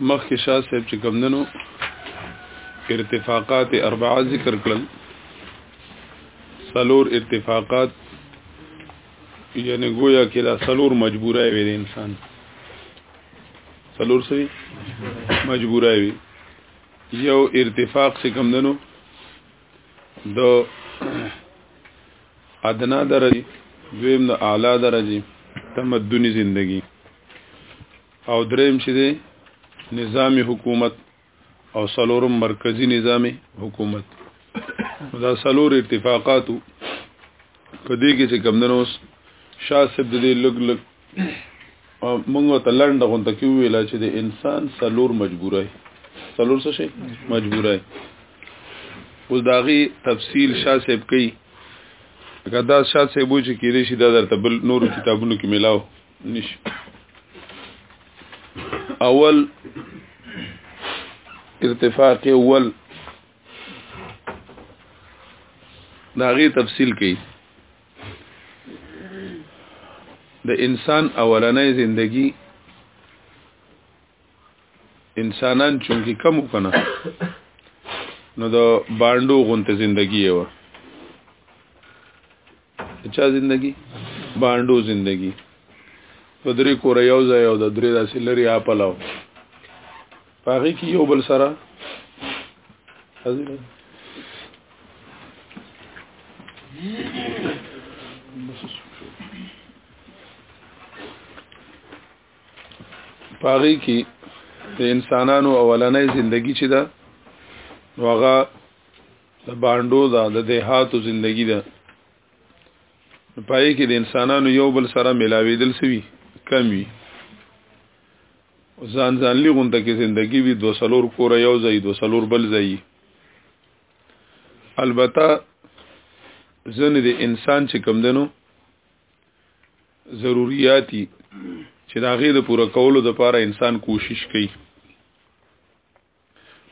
مخکې شاه صاحب چې کمندنو ارتفاقات اربعه ذکر کړل سلور ارتفاقات یعنی گویا کې دا سلور مجبوره وي د انسان سلور سوي مجبوره وي یو ارتفاق څخه کمندنو د ادنا درجه دویم د اعلی درجه تمدنی زندگی او دریم چې دی نظامی حکومت او سلورم مرکزی نظامی حکومت دا سلور ارتفاقاتو په دې کې چې کمدنوس شاسب د دې لګ لګ مونږ ته لنډه غونډه کې ویل چې د انسان سلور مجبورای سلور څه شي مجبورای اوس داغي تفصیل شاه صاحب کوي دا دا شاه صاحب چې کېږي شي دا درته بل نور کتابونو کې ملاو نش اول ارتفاق اول داغي تفصیل کوي د انسان اولنې زندگی انسانان چونکی کم وکنه نو د باندو غونته زندگی و چا زندگی باندو زندگی په درې کور یو ځای او د درې داسې لري اپلاو پاغي کې یو بل سره پاغي کې د انسانانو اولنې ژوندۍ چې ده هغه د باندو ده د دهاتو ژوندۍ ده پای کې د انسانانو یو بل سره ملاوي دل سوي کم وي ځان ځانلي غونده کې زندگی وي دو سلور کور یو ځای دو سلور بل ځای البته ځنې د انسان چې کم دنو ضرورتي چې دا غي د پوره کولو لپاره انسان کوشش کوي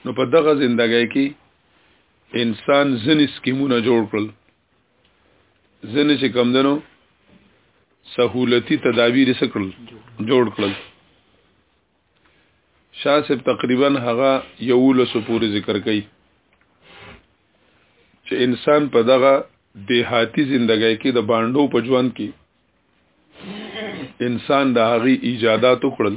نو په دغه زندګۍ کې انسان ځنې سکیمونه جوړ کړل ځنې چې کم دنو سهولتي تدابیر سکړل جوړ کړل شاه صاحب تقریبا هغه یو لسو پورې ذکر کړي چې انسان په دغه دیهاتی زندګۍ کې د باندو په ژوند کې انسان د هغه ایجادات وکړل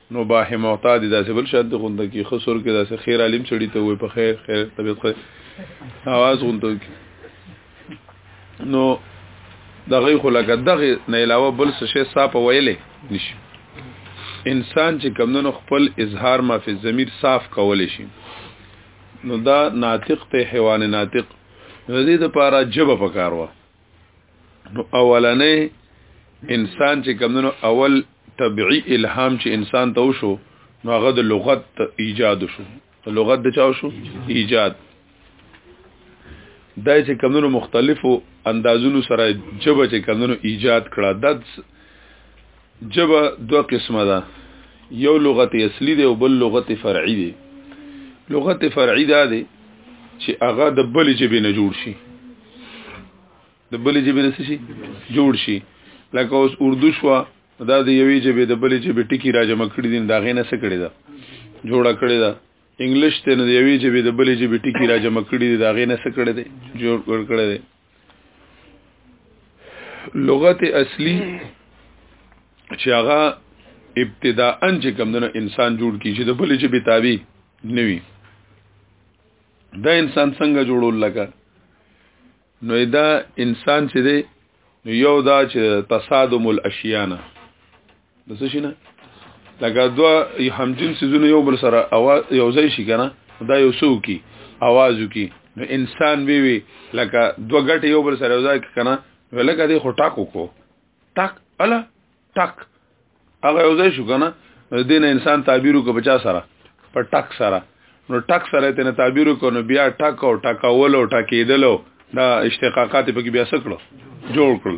نو باه معتاد داسې بل شاد غونډه کې خسر کې داسې خیر عالم چړي ته وي په خیر خیر طبيعت خیر आवाज غونډه کې نو دغه خلک دغه نه علاوه بل څه شي صاحب ویلې نشي انسان چې کمندونو خپل اظهار ما فی ضمیر صاف کول شي نو دا ناطق ته حیوان ناطق نو دې د پاره جبه پکار وه نو اولنې انسان چې کمونو اول طبيعي الهام چې انسان ته وشو نو هغه د لغت ایجاد شو د لغت د چاو شو ایجاد دا چې کمونو مختلفو اندازونو سره جبه چې کمونو ایجاد کړه د جبه دو قسمه ده یو لغت اصلي دی او بل لغت فرعي دی لغت فرعي دا دی چې هغه د بل جبې نه جوړ شي د بل جبې نه شي جوړ شي لکه اوس اردو شو دا د یوې جبې د بل جبې ټکی راجمع کړی دي دا غینه څه کړی دا جوړه کړی دا انګلیش ته د یوې جبې د بل جبې ټکی راجمع کړی دي دا غینه څه کړی دی جوړ کړی دی لغت اصلي چې هغه ابتداءا چې کوم دنه انسان جوړ کی چې د بل چې بتاوی نوي دا انسان څنګه جوړول لګا نو دا انسان چې دی یو دا چې تصادم الاشیانه د څه شي نه لکه دوه همجن سيزونه یو بل سره اواز یو ځای شي کنه دا یو سو کی आवाज کی نو انسان وی وی لکه دوه غټي یو بل سره یو ځای کنه ولکه دې خو ټاکو کو ټاک الا ټاک هغه یو ځای شو کنه دین انسان تعبیرو کو بچا سره په ټاک سره نو ټاک سره ته تعبیرو کو نو بیا ټاک او ټاکاول او ټاکیدلو دا اشتقاقات په کې بیا سکړو جوړ کړل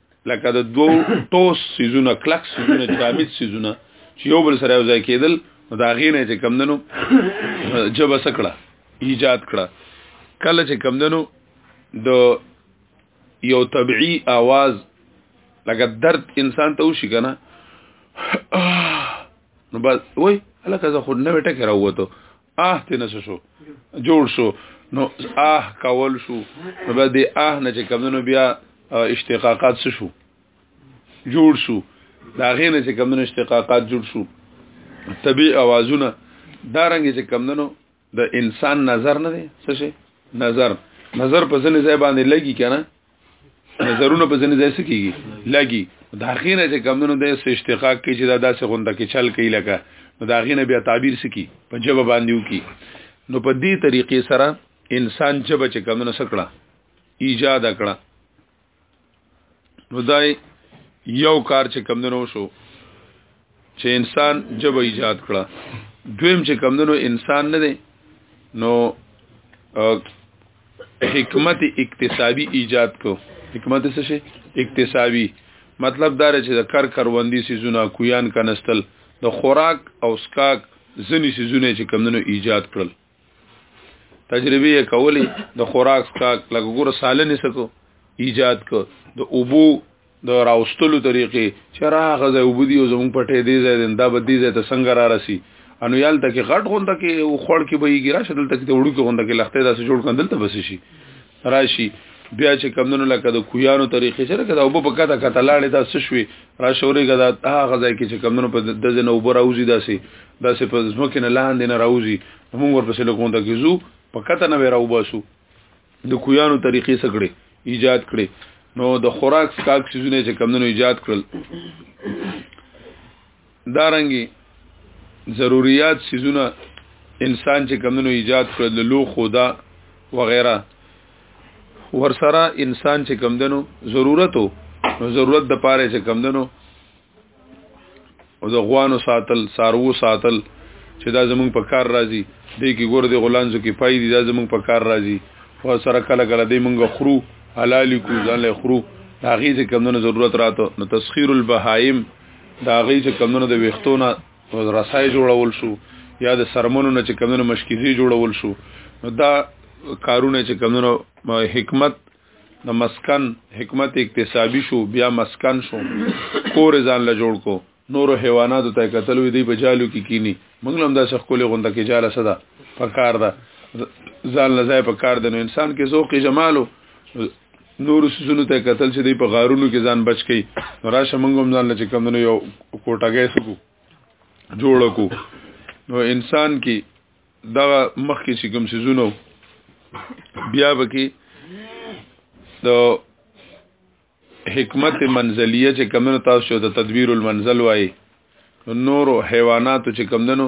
لکه د دوو ټوس سيزونه کلک سيزونه جامد سيزونه چې یو بل سره یو ځای کېدل نو دا غینه چې کمندنو جبه سکړه ایجاد کړه کله چې کمندنو د یو طبيعي आवाज لکه درد انسان ته وشي کنه نو بس وای هلکه زه خود نه وټه کرا وته اه ته نس شو جوړ شو نو اه کول شو نو به دې اه نه چې کمونو بیا اشتقاقات څه شو جوړ شو دا غې نه چې کمونو اشتقاقات جوړ شو طبيعي اوازونه دا رنګ چې کمونو د انسان نظر نه دی څه شي نظر نظر په ځنې ځای باندې لګي کنه نظرونه په ځنې ځای سکیږي لګي د اخینه چې کمونو د استحقاق کې چې دا داسې غونډه کې چل کوي لکه نو د اخینه بیا تعبیر سکی په جواب باندې وکي نو په دې طریقې سره انسان جبه چې کمونو سکړه ایجاد کړه نو دای یو کار چې کمونو شو چې انسان جبه ایجاد کړه دویم چې کمدنو انسان نه دی نو حکمت اقتصابی ایجاد کو حکمت څه شي اقتصابی مطلب دا چې د کار کاروندی سيزونه کویان کنستل د خوراک او سکاک ځنی سيزونه چې کمدنو ایجاد کړل تجربه یې کولی د خوراک سکاک لکه ګور سالنې سکو ایجاد کو د اوبو د راوستلو طریقې چې راغه ځای وبدي او زمونږ پټې دی ځای دا به دی ځای ته څنګه را رسی انو یال ته کې غټ غونډه کې خوړ کې به یې ګرا شدل ته کې وړو کې غونډه کې لخته داسې جوړ کندل ته بس شي راشي بیا چې کمندونو لکه د کویانو طریقې سره کده او په کته کته لاړې دا سشوي را شوري کده هغه ځای کې چې کمندونو په د ځنه وبر اوزي داسي داسې په ځمکه نه لاندې نه راوزي موږ ورپسې لکون ته کیزو په کته نه راو باسو د کویانو طریقې سکړي ایجاد کړي نو د خوراک سکاک سيزونه چې کمندونو ایجاد کړل دارنګي ضروريات سيزونه انسان چې کمونو ایجاد کړل د لو خدا وغیرہ ورسره انسان چې کمدنو ضرورتو نو ضرورت د پاره چې کمدنو او د غوانو ساتل سارو ساتل چې دا زمونږ په کار راځي دې کې ګور دې غلانځو کې پای دي دا زمونږ په کار راځي او سره کله کله دې مونږ خرو حلال کو ځان له خرو هغه چې کمدنو ضرورت راته نو تسخير البهائم د هغې چې کمونه د ویښتو نه رسای جوړول شو یا د سرمنو نه چې کمونه مشکیزي جوړول شو نو دا کارونه چې کمونه حکمت د مسکن حکمت اقتصابي شو بیا مسکن شو کور ځان له جوړ کو نور حیوانات ته قتل وي دی په جالو کې کینی موږ هم دا څخه کولې غونډه کې جاله صدا پکار ده ځان لزای پکار ده نو انسان کې ذوق جمالو نور سوزونو ته قتل چې دی په غارونو کې ځان بچ کی نو راشه مونږ هم ځان لچ کم نو یو کوټګې سګو جوړ کو نو انسان کې دا مخ کې چې کوم سوزونو بیا بکی د حکمت منزلیه چې کمنو تاسو ته تدبیر المنزل وای نورو حیواناتو چې کم دنو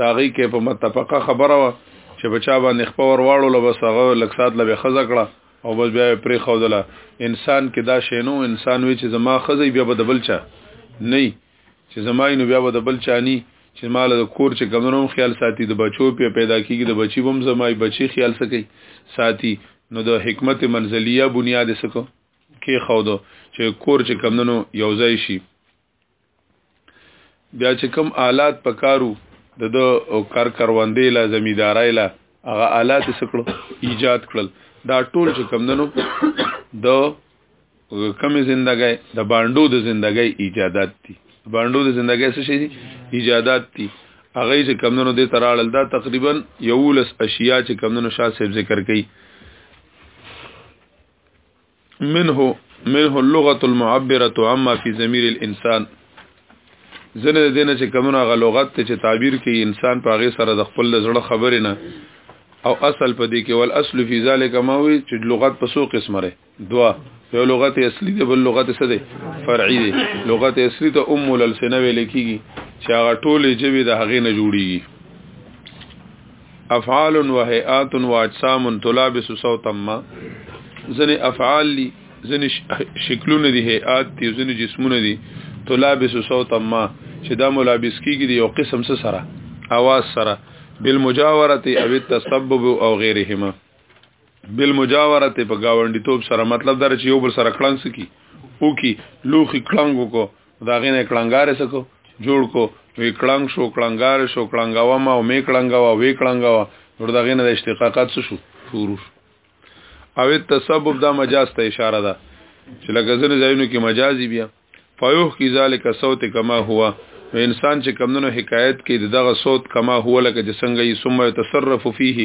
دا غي کې په متفقه خبره وا چې بچا باندې خپور واړو لبس هغه لکسات لبه خزه کړه او بس بیا پرې خودله انسان کې دا شینو انسان وی چې زما خزه بیا به دبل چا نه چې زما نو بیا به دبل چا نه چې مال د کور چې کمنوم خیال ساتي د بچو په پیدا کیږي د بچي بم زمای بچي خیال سکی ساتي نو د حکمت منزلیه بنیاد سکو کې خودو چې کور چې کمنو یوځای شي بیا چې کم آلات پکارو د د کار کروندې لا زمیدارای لا هغه آلات سکړو ایجاد کړل دا ټول چې کم دنو د کمی زندګۍ د باندو د زندګۍ ایجادات دي باندو د زندګۍ څه شي دي ایجادات دي هغه چې کم دنو د تراړل دا تقریبا یولس اشیاء چې کم دنو شاه صاحب ذکر کړي منه منه اللغه المعبره عما في ضمير الانسان زنه د دینه چې کومه غ لغت ته چې تعبیر کوي انسان په هغه سره د خپل زړه خبرې نه او اصل په دې کې ول اصل فی ذلک ما وی چې لغت په سو قسمه لري دوا یو لغت اصلي دی بل لغت څه دی فرعي دی لغت اصلي ته ام الالسنه ویل کیږي چې هغه ټوله جوی د هغه نه جوړیږي افعال و هيئات و اجسام تلابس صوتا ما ځنه افعال لي ځنه شکلونه دي هيئات دي ځنه جسمونه دي تلابس صوتا ما چې دا ملابس کیږي یو قسم څه سره اواز سره بالمجاورت او التسبب او غیرهما بالمجاورت په گاونډیتوب سره مطلب دا چې یو بل سره کلنګ سکی او کی لوخي کلنګ وکړو دا غینه کلنګار سکو جوړ کو وی کلنګ شو کلنګار شو کلنګاوا ما او می کلنګاوا وی کلنګاوا ور دا غینه د اشتقاقات څه شو شروع او تسبب دا مجاز ته اشاره ده چې لکه ځنه ځایونو کې مجازي بیا فیوح کی ذالک صوت کما هوا نو انسان چې کمونو حکایت کې دغه صوت کما هو لکه چې څنګه یې ثم يتصرف فيه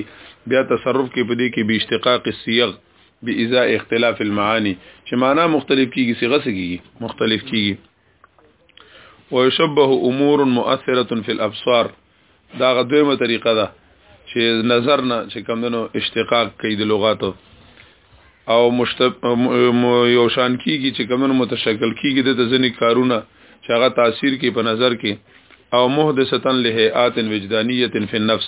بیا تصرف کې پدې کې به اشتقاق السیغ بإزاء اختلاف المعاني چې معنا مختلف کیږي صيغه کیږي مختلف کیږي ويشبه امور مؤثره في الابصار دا غدویمه طریقه ده چې نظر نه چې کمندنو اشتقاق کوي د لغاتو او مشتب یو شان کیږي چې کمندنو متشکل کیږي د ځنې کارونه چې هغه تاثیر کوي په نظر کې او محدثتن لهيئات وجدانيه في النفس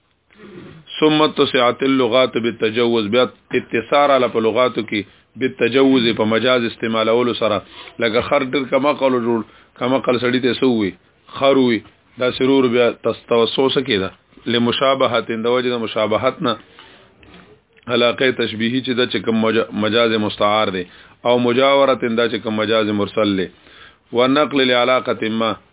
ثم تسعت اللغات بالتجوز بیا اتصار علی په لغاتو کې بالتجوز په مجاز استعمالولو سره لکه خر ډیر کما قول جوړ کما قل سړی ته سووي خروي دا سرور بیا تستوسوس کېده لمشابهت د وجه د مشابهت نه علاقه تشبیهی چې د چکم مجاز مستعار دی او مجاورت دا چې کوم مجاز مرسل دی ونقل لعلاقه ما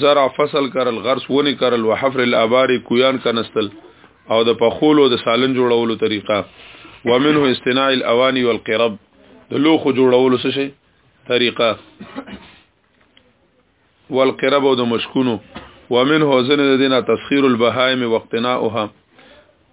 زرع فصل کرل غرس ونی کرل وحفر الابار کویان کنستل او د پخولو د سالن جوړولو طریقه ومنه استناع الاوانی والقرب د لوخو جوړولو څه شي طریقه والقرب او د مشکونو ومنه زنه د دینه تسخير البهائم واقتناؤها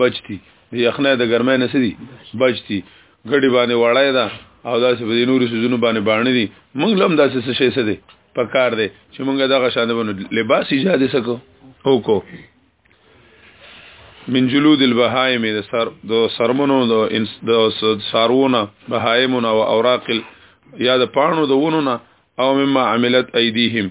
بچتی د یخنه د ګرمۍ نه سدي بچتی ګډي باندې وړای دا او داسې په نورو سيزونو باندې باندې دي موږ لم داسې څه شي څه دي په کار دي چې موږ دغه شان بنو لباس ایجاد سکو او کو من جلود البهائم د سر د سرمنو د د سارونه بهائمونه او اوراق یا د پانو د ونونه او مما عملت ايديهم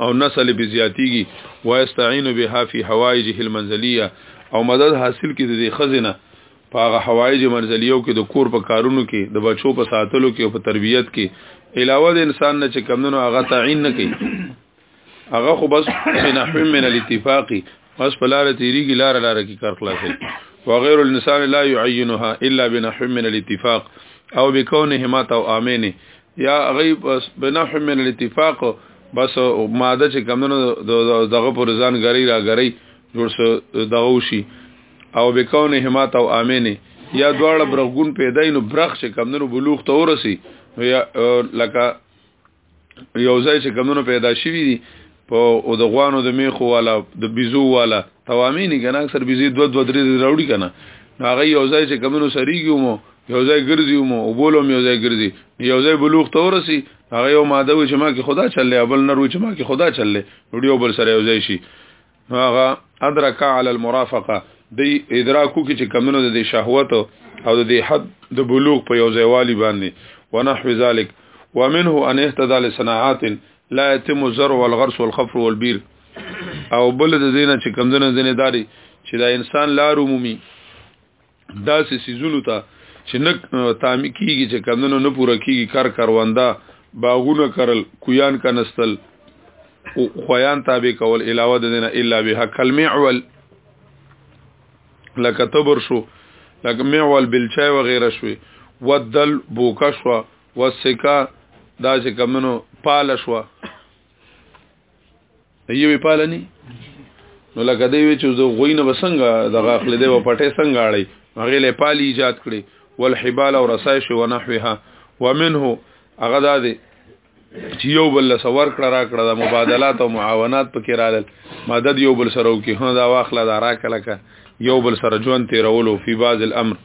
او نسل به زیاتیږي واستعين بها في حوائجه المنزليه او مدد حاصل کړي د خزنه په هغه حوائج منزلیو کې د کور په کارونو کې د بچو په ساتلو کې او په تربیت کې علاوه د انسان نه چې کمونو هغه تعین نه کوي هغه خو بس نحو من الاتفاقی بس په لار تیریږي لار لار کې کار خلاصي وغیر الانسان لا يعينها الا بنحو من الاتفاق او بكونهما تو امنه یا غیب بنح من الاتفاق بس ماده چې کمنو دغه پر ځان غری را غری جوړ سو دغه وشي او بکونه همات او امینه یا دواړه برغون پیدا نو برغ چې کمنو بلوغ ته ورسی یا لکه یو ځای چې کمنو پیدا شوی دی په او د غوانو د میخو والا د بيزو والا توامي نه کنه اکثر بيزي دو دو درې راوړي کنه هغه یو ځای چې کمنو سریږي مو یو ځای ګرځي مو او بولم یو ځای ګرځي یو ځای بلوغ ته ورسي هغه یو ماده و چې ما کې خدا چلې اول نر و چې ما کې خدا چلې وډیو بل سره یو ځای شي هغه ادرک علی المرافقه دی ادراکو کې چې کمنو د شهوت او د حد د بلوغ په یو ځای والی باندې ونحو ذلک ومنه ان اهتدى لصناعات لا يتم الزرع والغرس والخفر والبير او بل د زینه چې کمزنه زینه داري چې دا انسان لار عمومي داسې سيزونو ته چې نه تام کیږي چې کمزنه نه پوره کیږي کار کارواندا باغونه کرل کویان کنستل او خویان تابع کول علاوه د دینه الا به کلمه اول لکه تبر شو لکه میول بلچای و غیره شوی ودل بوکا شو وسکا دا چې کمنو پال شو یوې پالنی نو لکه دی چې د غوینه بسنګ دغه خپل دی په پټه څنګه اړي هغه له پال ایجاد کړي والحبال او رسایش و نحوها ومنه هغه دا دی چې یو بل سور کړه را کړه د مبادلات او معاونات پکې رالل مدد یو بل سره وکي هدا واخله دا را کله یو بل سره ژوند تیرولو فی بعض الامر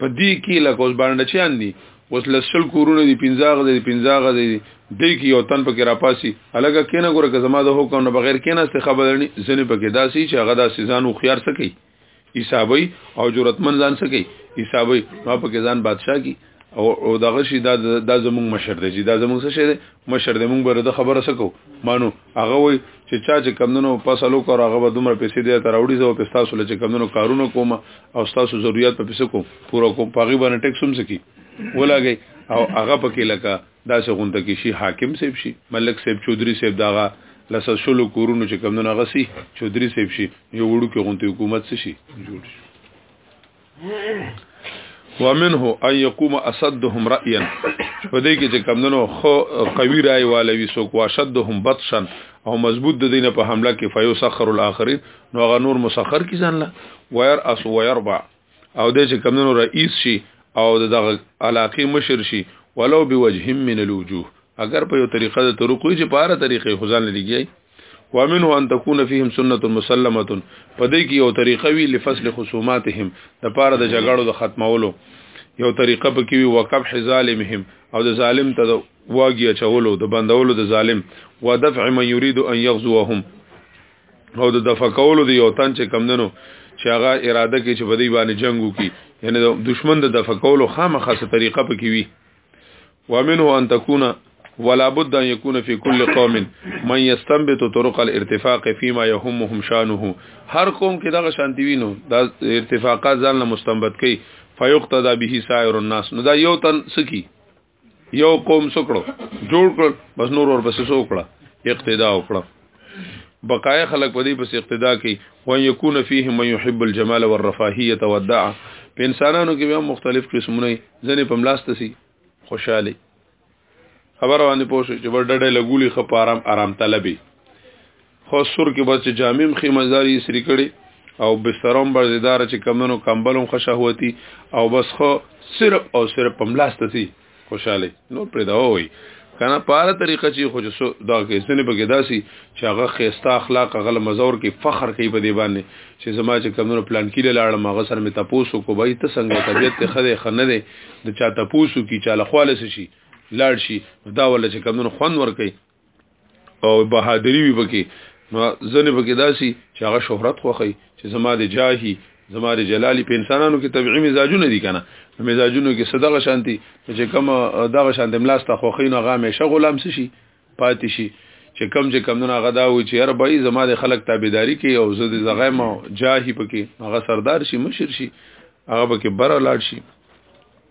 په دې کې لکه اوس باندې چیان دي اوس لسل کورونه دي پنځاغه دي پنځاغه دي دې کې یو تن پکې راپاسي الګه کینه ګوره که زما د حکم نه بغیر کینه ست خبرني ځنې پکې داسي چې هغه داسې ځان خو خيار سکی حسابي او جرأتمن ځان سکی حسابي ما پکې ځان بادشاہ کی او او دغه شي دا د زمونږ مشر دی چې دا زمونږ څه شي دی مشر دې مونږ به د خبره سکو مانو هغه وای چې چا چې کمندونو فصلو کار هغه به دومره پیسې دی تر وړي زو په تاسو لچ کمندونو کارونه کوم او تاسو ضرورت په پیسې کوم پورا کوم پاغي باندې ټیکس هم سکی ولاګي او هغه پکې لکه داسې غونډه کې شي حاکم سیب شي ملک سیب چودري سیب داغه لسه شلو کورونو چې کمونه غسی چودري سیب شي یو وړو کې غونډه حکومت شي جوړ شي ومنه ان يقوم اسدهم رايا په دې کې چې کمندنو خو قوي راي والوي سو کو اشدهم بطشا او مضبوط د دینه په حمله کې فيو سخر الاخرين نو هغه نور مسخر کی ځان لا وير اس ويربع او دې چې کمندنو رئیس شي او دغه علاقه مشر شي ولو بوجه من الوجوه اگر په یو طریقه د طرقوي چې په اړه طریقې خزان لګي ومنه ان تكون فيهم سنه مسلمه پدې کې یو طریقه وی لفصل خصوماتهم د پاره د جګړو د ختمولو یو طریقه پکې وی وقف ظالمهم او د ظالم ته د واګي چولو د بندولو د ظالم ودفع من يريد ان يغزوهم او د دفع کولو د یو تن چې کمندنو چې هغه اراده کوي چې په دې باندې جنگ وکړي یعنی د دشمن د دفع کولو خامخه څه طریقه پکې وی ومنه ان تكون ولا بد ان يكون في كل قوم من يستنبط طرق الارتفاق فيما يهمهم شانه هر قوم کې دغه شانتی وینو دا ارتفاقات ځان له مستنبط کوي فيقتدى به سائر الناس نو دا یو تن سکی یو قوم سکړو جوړ کړ بس نور ور بس سو کړه اقتدا وکړه بقایا خلق په دې پس اقتدا کوي وان یکون فیه من یحب الجمال والرفاهیه والدع په انسانانو کې بیا مختلف قسمونه ځنې په ملاسته سي خوشاله خبر باندې پوښي چې ورډډه لګولي خپ آرام آرام طلبي خو سر کې بچ جامم خې مزاري سری کړي او بسترم برزدار چې کمنو کمبلم خشهوتی او بس خو صرف او صرف پملاسته سي خوشاله نور پر دا وای کنه په هر طریقه چې خو دا کیسنه په کې داسي چې هغه خيستا اخلاق غل مزور کې فخر کوي په دی باندې چې زما چې کمونو پلان کې لاړم هغه سره مې تاسو کو بای ته څنګه طبيعت ته خده خنه ده د چا تاسو کې چاله خالص شي لاړ شي دا ول چې کمونو خوان ور کوي او بهادری وي پکې نو ځنه پکې داسي چې هغه شهرت خوخی چې زما د جاهي زما د جلالي په انسانانو کې طبيعي مزاجونه دي کنه مزاجونو کې صدقه شانتي چې کوم دغه شانت ملاست خوخی نو هغه مشه غلام شي پاتې شي چې کم چې کم نه غدا و چې هر بای زما د خلک تابعداري کوي او زه د زغم جاهي پکې هغه سردار شي مشر شي هغه پکې بره لاړ شي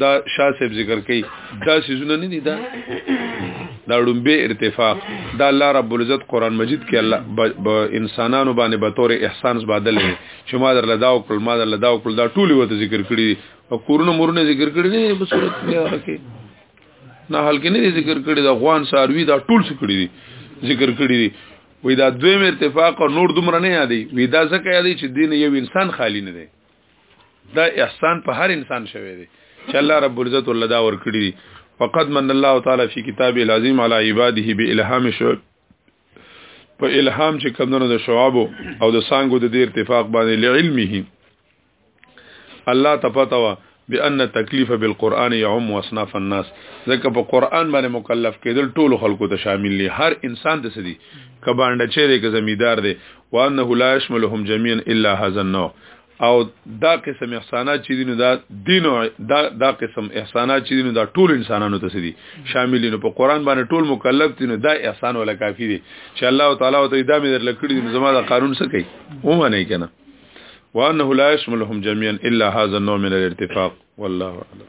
دا شاه صاحب ذکر کوي دا سيزونه نه دي دا دا ډومبه ارتفاق دا الله رب العزت قران مجید کې الله انسانانو باندې به تور احسان زبادل چې ما در لدا او کل ما در لدا او کل دا ټول وته ذکر کړی او کورونه مورونه ذکر کړی نه په صورت کې نه حل کې نه ذکر کړی دا غوان ساروی دا ټول څه کړی ذکر کړی دی وې دا دویم ارتفاق او نور دومره نه یادې وې دا ځکه یادې چې دین یو انسان خالی نه دی دا احسان په هر انسان شوی دی چې الله رب العزت ول دا ور کړی دی وقد من الله تعالی فی کتاب العظیم علی عباده بالهام شو په الهام چې کمنو د شعاب او د سانګو د دې ارتفاق باندې لعلمه الله تپتاوا بان تکلیف بالقران يعم واصناف الناس ځکه په قران باندې مکلف کېدل ټول خلکو ته شامل دي هر انسان د سدي کبانډه چیرې که زمیدار دی وانه لا يشملهم جميعا الا هذا النوع او دا قسم احسانات چې دینو دا دینو دا دا قسم احسانات چې دینو دا ټول انسانانو ته سدي شامل دي په قران باندې ټول مکلف دي نو دا احسان ولا کافی دي چې الله تعالی او ته دا مې در لکړي دي زما دا قانون څه کوي و معنی کنه وانه لا يشملهم جميعا الا هذا النوع من الارتفاق والله اعلم